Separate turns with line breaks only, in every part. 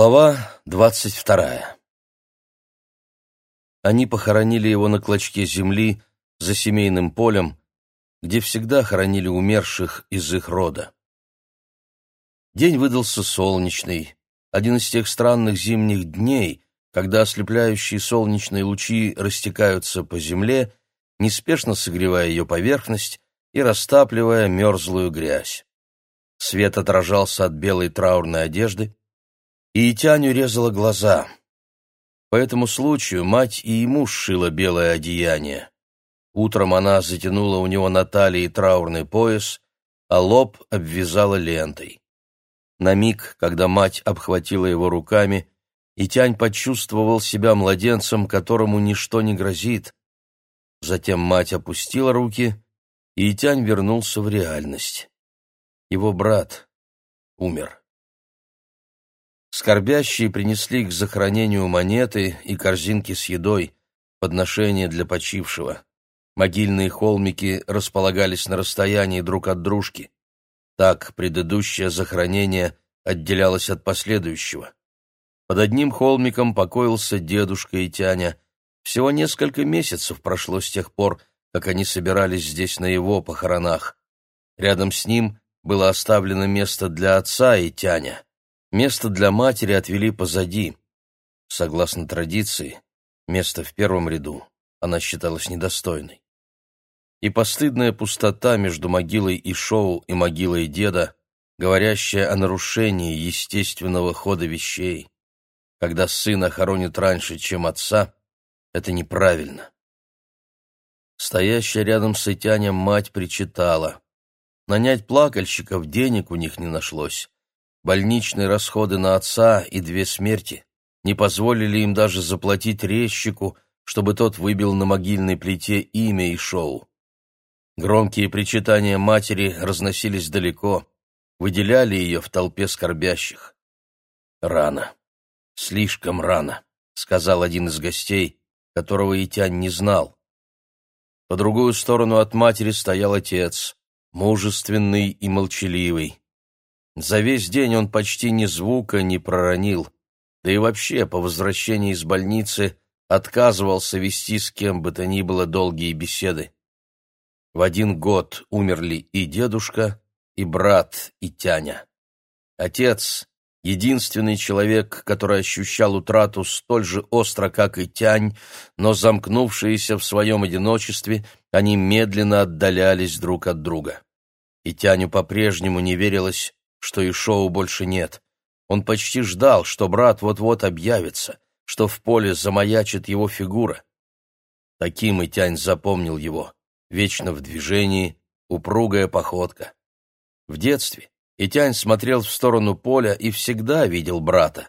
Глава двадцать вторая Они похоронили его на клочке земли за семейным полем, где всегда хоронили умерших из их рода. День выдался солнечный, один из тех странных зимних дней, когда ослепляющие солнечные лучи растекаются по земле, неспешно согревая ее поверхность и растапливая мерзлую грязь. Свет отражался от белой траурной одежды, и Тяню резала глаза. По этому случаю мать и ему сшила белое одеяние. Утром она затянула у него на талии траурный пояс, а лоб обвязала лентой. На миг, когда мать обхватила его руками, Итянь почувствовал себя младенцем, которому ничто не грозит. Затем мать опустила руки, и Итянь вернулся в реальность. Его брат умер. Скорбящие принесли к захоронению монеты и корзинки с едой, подношения для почившего. Могильные холмики располагались на расстоянии друг от дружки. Так предыдущее захоронение отделялось от последующего. Под одним холмиком покоился дедушка и тяня. Всего несколько месяцев прошло с тех пор, как они собирались здесь на его похоронах. Рядом с ним было оставлено место для отца и тяня. Место для матери отвели позади. Согласно традиции, место в первом ряду она считалась недостойной. И постыдная пустота между могилой Ишоу и могилой деда, говорящая о нарушении естественного хода вещей. Когда сына хоронят раньше, чем отца, это неправильно. Стоящая рядом с Итянем мать причитала. Нанять плакальщиков денег у них не нашлось. Больничные расходы на отца и две смерти не позволили им даже заплатить резчику, чтобы тот выбил на могильной плите имя и шоу. Громкие причитания матери разносились далеко, выделяли ее в толпе скорбящих. «Рано, слишком рано», — сказал один из гостей, которого Итянь не знал. По другую сторону от матери стоял отец, мужественный и молчаливый. За весь день он почти ни звука не проронил, да и вообще по возвращении из больницы отказывался вести с кем бы то ни было долгие беседы. В один год умерли и дедушка, и брат, и тяня. Отец — единственный человек, который ощущал утрату столь же остро, как и тянь, но замкнувшиеся в своем одиночестве, они медленно отдалялись друг от друга. И тяню по-прежнему не верилось, что и шоу больше нет. Он почти ждал, что брат вот-вот объявится, что в поле замаячит его фигура. Таким и Тянь запомнил его, вечно в движении, упругая походка. В детстве Итянь смотрел в сторону поля и всегда видел брата.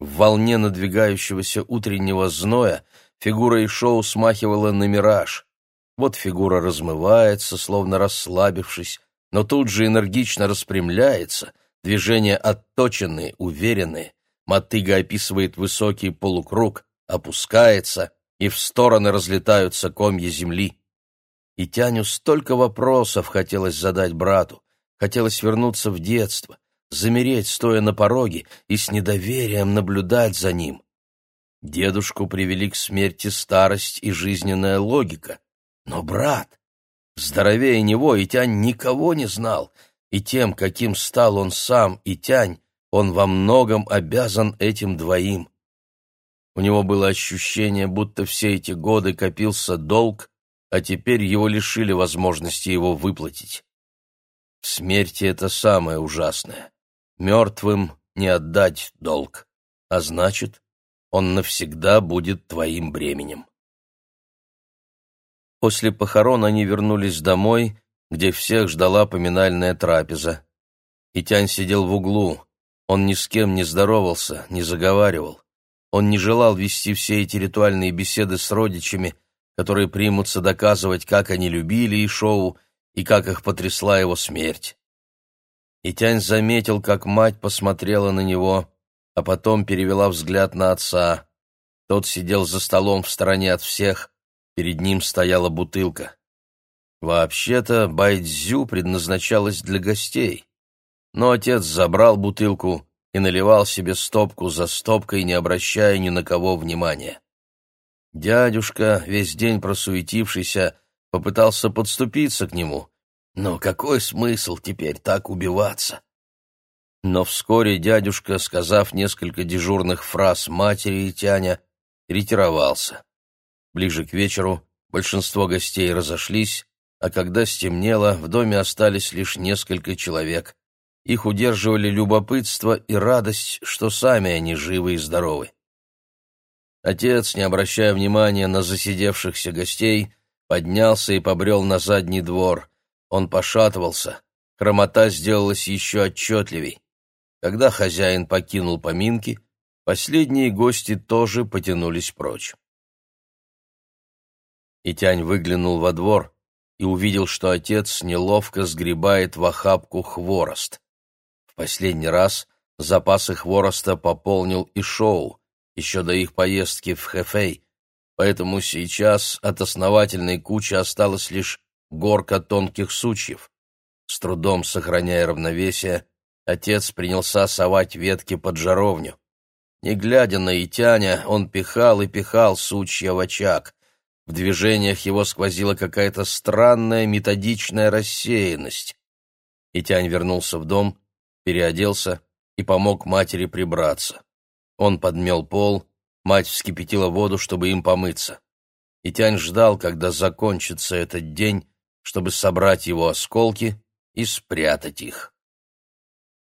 В волне надвигающегося утреннего зноя фигура Ишоу смахивала на мираж. Вот фигура размывается, словно расслабившись, но тут же энергично распрямляется, движения отточенные, уверенные. Мотыга описывает высокий полукруг, опускается, и в стороны разлетаются комья земли. И Тяню столько вопросов хотелось задать брату, хотелось вернуться в детство, замереть, стоя на пороге, и с недоверием наблюдать за ним. Дедушку привели к смерти старость и жизненная логика. Но брат, Здоровее него Итянь никого не знал, и тем, каким стал он сам, Итянь, он во многом обязан этим двоим. У него было ощущение, будто все эти годы копился долг, а теперь его лишили возможности его выплатить. В смерти это самое ужасное. Мертвым не отдать долг, а значит, он навсегда будет твоим бременем. После похорон они вернулись домой, где всех ждала поминальная трапеза. И Тянь сидел в углу. Он ни с кем не здоровался, не заговаривал. Он не желал вести все эти ритуальные беседы с родичами, которые примутся доказывать, как они любили и шоу, и как их потрясла его смерть. И Тянь заметил, как мать посмотрела на него, а потом перевела взгляд на отца. Тот сидел за столом в стороне от всех, Перед ним стояла бутылка. Вообще-то байдзю предназначалась для гостей. Но отец забрал бутылку и наливал себе стопку за стопкой, не обращая ни на кого внимания. Дядюшка, весь день просуетившийся, попытался подступиться к нему. Но какой смысл теперь так убиваться? Но вскоре дядюшка, сказав несколько дежурных фраз матери и тяня, ретировался. Ближе к вечеру большинство гостей разошлись, а когда стемнело, в доме остались лишь несколько человек. Их удерживали любопытство и радость, что сами они живы и здоровы. Отец, не обращая внимания на засидевшихся гостей, поднялся и побрел на задний двор. Он пошатывался, хромота сделалась еще отчетливей. Когда хозяин покинул поминки, последние гости тоже потянулись прочь. Итянь выглянул во двор и увидел, что отец неловко сгребает в охапку хворост. В последний раз запасы хвороста пополнил и Шоу, еще до их поездки в Хэфэй, поэтому сейчас от основательной кучи осталась лишь горка тонких сучьев. С трудом сохраняя равновесие, отец принялся совать ветки под жаровню. Не глядя на Итяня, он пихал и пихал сучья в очаг. В движениях его сквозила какая-то странная методичная рассеянность. Итянь вернулся в дом, переоделся и помог матери прибраться. Он подмел пол, мать вскипятила воду, чтобы им помыться. Итянь ждал, когда закончится этот день, чтобы собрать его осколки и спрятать их.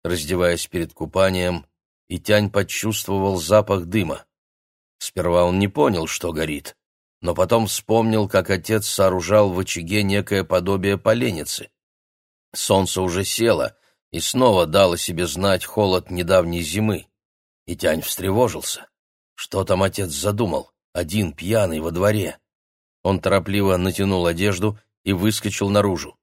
Раздеваясь перед купанием, Итянь почувствовал запах дыма. Сперва он не понял, что горит, но потом вспомнил, как отец сооружал в очаге некое подобие поленницы. Солнце уже село и снова дало себе знать холод недавней зимы. Итянь встревожился. Что там отец задумал? Один пьяный во дворе. Он торопливо натянул одежду и выскочил наружу.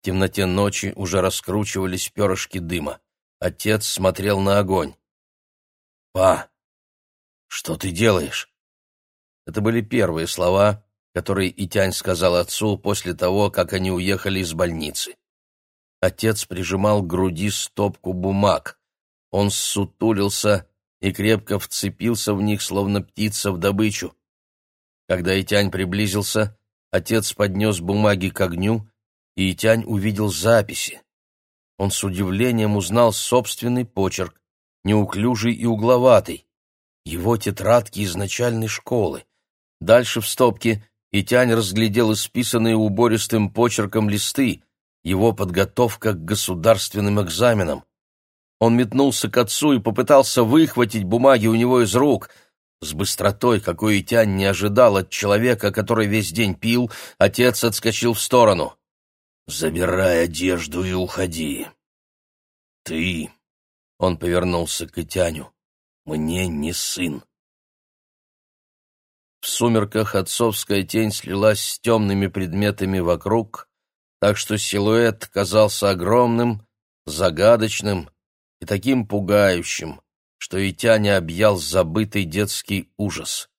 В темноте ночи уже раскручивались перышки дыма. Отец смотрел на огонь. «Па, что ты делаешь?» Это были первые слова, которые Итянь сказал отцу после того, как они уехали из больницы. Отец прижимал к груди стопку бумаг. Он ссутулился и крепко вцепился в них, словно птица в добычу. Когда Итянь приблизился, отец поднес бумаги к огню и Итянь увидел записи. Он с удивлением узнал собственный почерк, неуклюжий и угловатый. Его тетрадки из начальной школы. Дальше в стопке Итянь разглядел исписанные убористым почерком листы, его подготовка к государственным экзаменам. Он метнулся к отцу и попытался выхватить бумаги у него из рук. С быстротой, какой Итянь не ожидал от человека, который весь день пил, отец отскочил в сторону. Забирай одежду и уходи. Ты, он повернулся к Итяню, мне не сын. В сумерках отцовская тень слилась с темными предметами вокруг, так что силуэт казался огромным, загадочным и таким пугающим, что Итяня объял забытый детский ужас.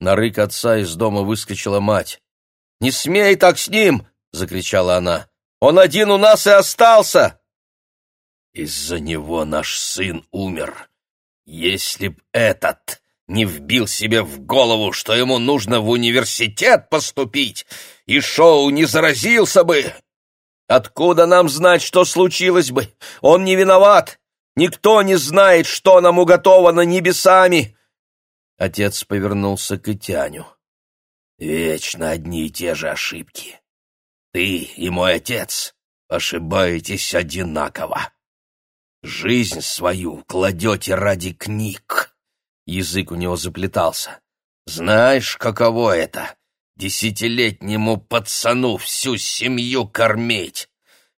На рык отца из дома выскочила мать. «Не смей так с ним!» — закричала она. «Он один у нас и остался!» «Из-за него наш сын умер. Если б этот не вбил себе в голову, что ему нужно в университет поступить, и Шоу не заразился бы. Откуда нам знать, что случилось бы? Он не виноват. Никто не знает, что нам уготовано небесами. Отец повернулся к Итяню. Вечно одни и те же ошибки. Ты и мой отец ошибаетесь одинаково. Жизнь свою кладете ради книг. Язык у него заплетался. Знаешь, каково это — десятилетнему пацану всю семью кормить,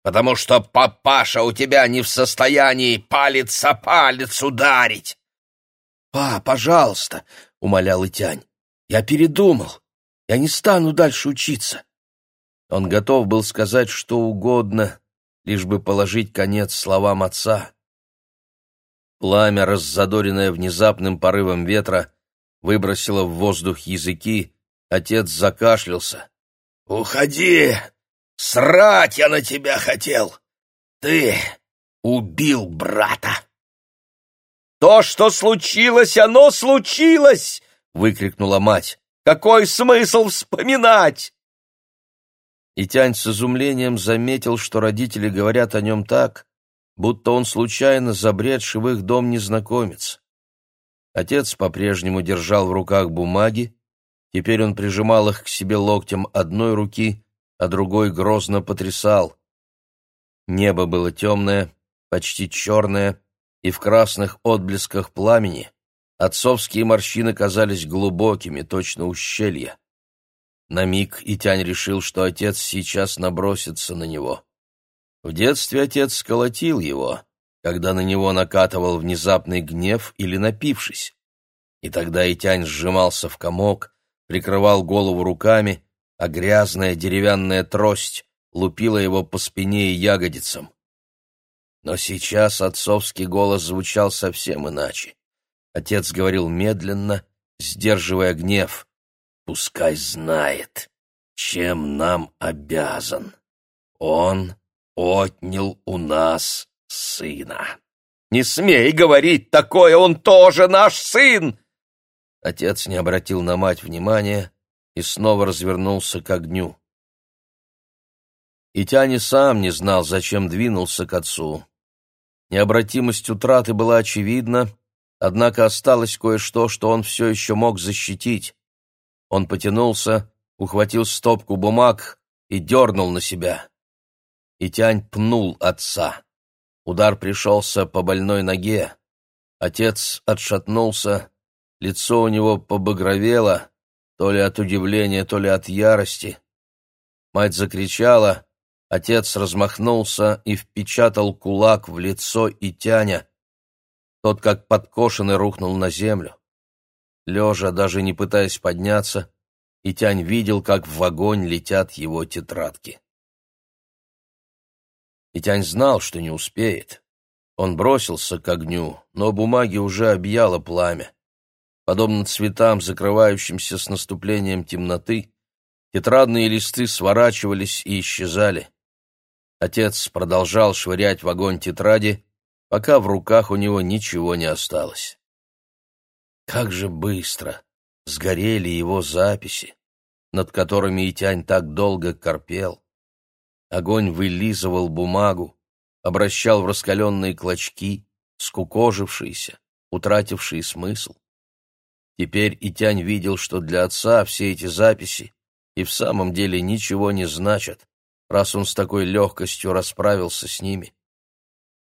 потому что папаша у тебя не в состоянии палец о палец ударить. — Па, пожалуйста, — умолял Итянь, — я передумал. Я не стану дальше учиться. Он готов был сказать что угодно, лишь бы положить конец словам отца. Пламя, раззадоренное внезапным порывом ветра, выбросило в воздух языки, отец закашлялся. «Уходи! Срать я на тебя хотел! Ты убил брата!» То, что случилось, оно случилось!» — выкрикнула мать. «Какой смысл вспоминать?» И Тянь с изумлением заметил, что родители говорят о нем так, будто он случайно забредший в их дом незнакомец. Отец по-прежнему держал в руках бумаги, теперь он прижимал их к себе локтем одной руки, а другой грозно потрясал. Небо было темное, почти черное, и в красных отблесках пламени отцовские морщины казались глубокими, точно ущелья. На миг Итянь решил, что отец сейчас набросится на него. В детстве отец сколотил его, когда на него накатывал внезапный гнев или напившись. И тогда Итянь сжимался в комок, прикрывал голову руками, а грязная деревянная трость лупила его по спине и ягодицам. Но сейчас отцовский голос звучал совсем иначе. Отец говорил медленно, сдерживая гнев. «Пускай знает, чем нам обязан. Он отнял у нас сына». «Не смей говорить такое, он тоже наш сын!» Отец не обратил на мать внимания и снова развернулся к огню. И Тяни сам не знал, зачем двинулся к отцу. Необратимость утраты была очевидна, однако осталось кое-что, что он все еще мог защитить. Он потянулся, ухватил стопку бумаг и дернул на себя. И Тянь пнул отца. Удар пришелся по больной ноге. Отец отшатнулся, лицо у него побагровело, то ли от удивления, то ли от ярости. Мать закричала, Отец размахнулся и впечатал кулак в лицо и тяня. Тот, как подкошенный, рухнул на землю. Лежа, даже не пытаясь подняться, и тянь видел, как в огонь летят его тетрадки. И тянь знал, что не успеет. Он бросился к огню, но бумаги уже объяло пламя. Подобно цветам, закрывающимся с наступлением темноты, тетрадные листы сворачивались и исчезали. Отец продолжал швырять в огонь тетради, пока в руках у него ничего не осталось. Как же быстро сгорели его записи, над которыми Итянь так долго корпел. Огонь вылизывал бумагу, обращал в раскаленные клочки, скукожившиеся, утратившие смысл. Теперь Итянь видел, что для отца все эти записи и в самом деле ничего не значат, раз он с такой легкостью расправился с ними.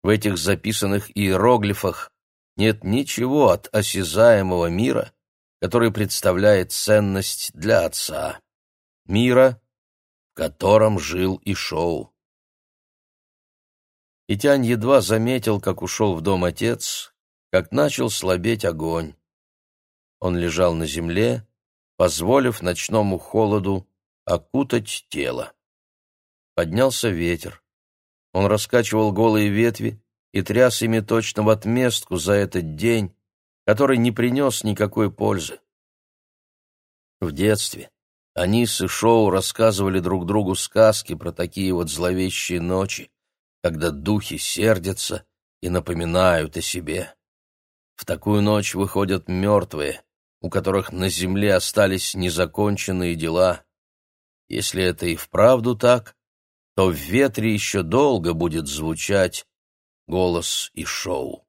В этих записанных иероглифах нет ничего от осязаемого мира, который представляет ценность для отца. Мира, котором жил и шоу. И Тянь едва заметил, как ушел в дом отец, как начал слабеть огонь. Он лежал на земле, позволив ночному холоду окутать тело. Поднялся ветер. Он раскачивал голые ветви и тряс ими точно в отместку за этот день, который не принес никакой пользы. В детстве они с Ишоу рассказывали друг другу сказки про такие вот зловещие ночи, когда духи сердятся и напоминают о себе. В такую ночь выходят мертвые, у которых на земле остались незаконченные дела. Если это и вправду так, то в ветре еще долго будет звучать голос и шоу.